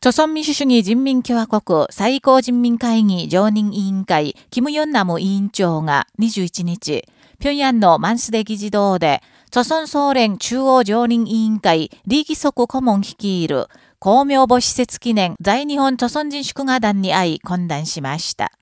朝鮮民主主義人民共和国最高人民会議常任委員会、キム・ヨンナム委員長が21日、平壌のマンスデ議事堂で、朝鮮総連中央常任委員会、李義足顧問率いる、公明母施設記念在日本朝鮮人祝賀団に会い懇談しました。